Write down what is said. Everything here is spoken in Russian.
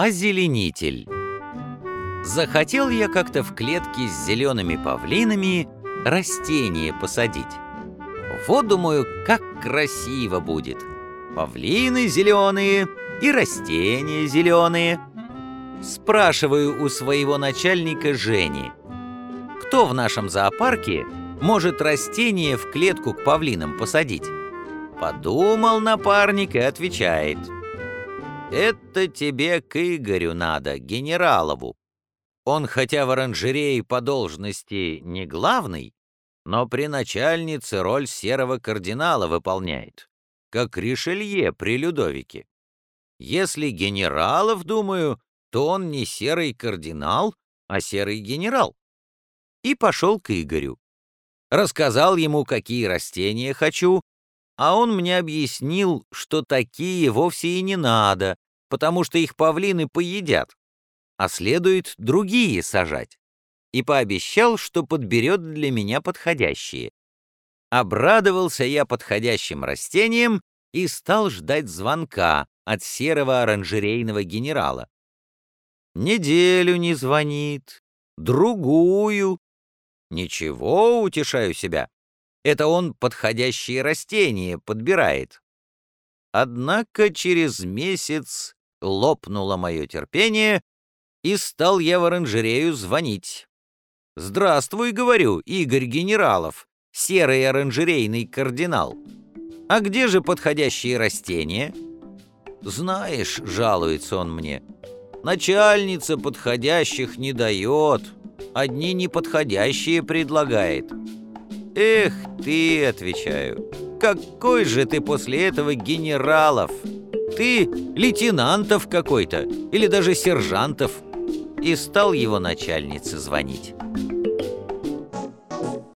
Озеленитель. Захотел я как-то в клетке с зелеными павлинами растение посадить. Вот, думаю, как красиво будет. Павлины зеленые и растения зеленые. Спрашиваю у своего начальника Жени, кто в нашем зоопарке может растение в клетку к павлинам посадить? Подумал напарник и отвечает. «Это тебе к Игорю надо, генералову. Он хотя в оранжерее по должности не главный, но при начальнице роль серого кардинала выполняет, как Ришелье при Людовике. Если генералов, думаю, то он не серый кардинал, а серый генерал. И пошел к Игорю. Рассказал ему, какие растения хочу, а он мне объяснил, что такие вовсе и не надо, потому что их павлины поедят, а следует другие сажать, и пообещал, что подберет для меня подходящие. Обрадовался я подходящим растениям и стал ждать звонка от серого оранжерейного генерала. Неделю не звонит, другую. Ничего, утешаю себя. Это он подходящие растения подбирает. Однако через месяц лопнуло мое терпение, и стал я в оранжерею звонить. «Здравствуй, — говорю, — Игорь Генералов, серый оранжерейный кардинал. А где же подходящие растения?» «Знаешь, — жалуется он мне, — начальница подходящих не дает, одни неподходящие предлагает». «Эх ты, — отвечаю, — какой же ты после этого генералов? Ты лейтенантов какой-то или даже сержантов» и стал его начальнице звонить.